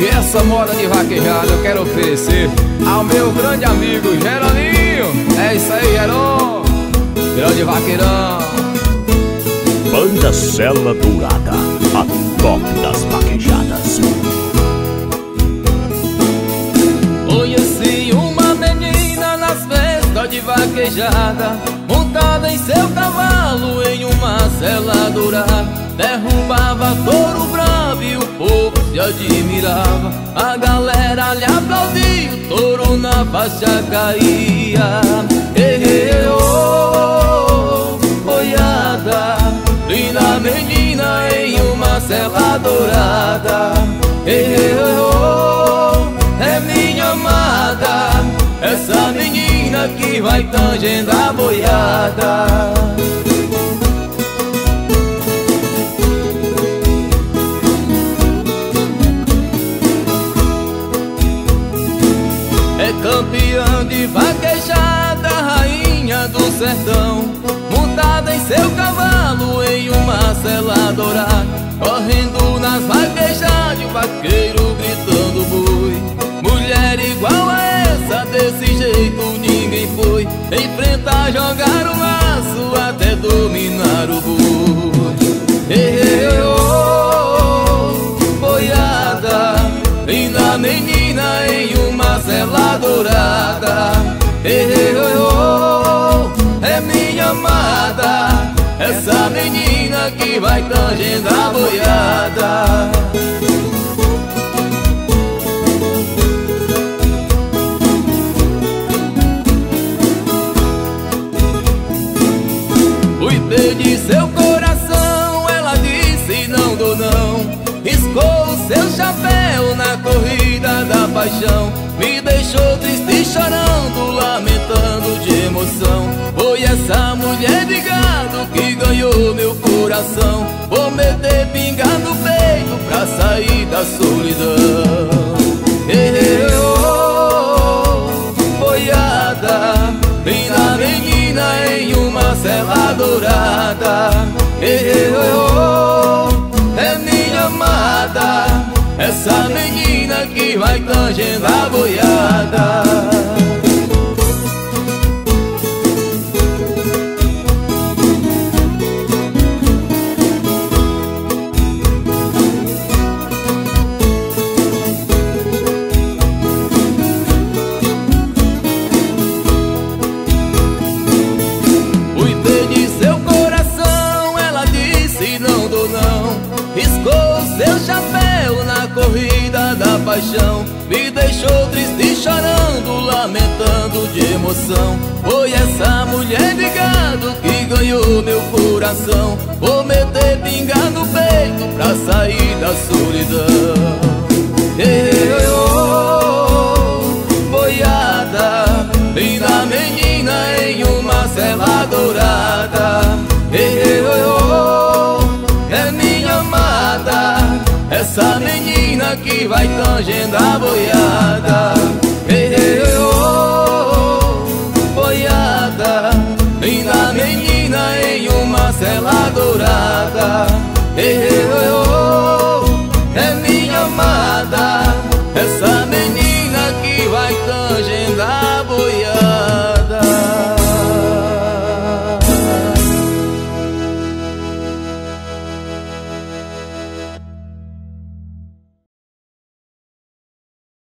E essa moda de vaquejada eu quero oferecer ao meu grande amigo Geroninho. É isso aí, Geron. Grande vaqueirão. Banda Cela Dourada, a top das vaquejadas. Conheci uma menina nas festas de vaquejada Montada em seu cavalo em uma cela dourada Derrubava touro bravo o povo se admirava A galera lhe aplaudia, o touro na faixa caía. Boiada Linda menina em uma cela dourada. Oh, é minha amada Essa menina que vai tangendo a boiada de vaquejada, rainha do sertão Montada em seu cavalo em uma cela dourada Correndo nas vaquejadas, o vaqueiro gritando boi Mulher igual a essa, desse jeito ninguém foi. Enfrentar, jogar o laço até dominar o boi. Ei, boiada, menina em uma cela dourada é minha amada Essa menina que vai tangendo a boiada. Cuidei de seu coração, ela disse não dou não. Riscou seu chapéu na corrida da paixão Me deixou triste chorando, lamentando de emoção. Foi essa mulher de gado que ganhou meu coração. Vou meter pinga no peito pra sair da solidão. Oh, boiada Linda menina em uma cela dourada. Oh, é minha amada Essa menina que vai tangendo a boiada paixão Me deixou triste chorando, lamentando de emoção. Foi essa mulher de gado que ganhou meu coração. Vou meter pinga no peito pra sair da solidão. Ei, oh, boiada Linda menina em uma cela dourada. Ei, oh, oh, é minha amada Essa menina que vai tangendo a boiada. Ei, oh, oh, boiada. Linda menina em uma cela dourada. Ei,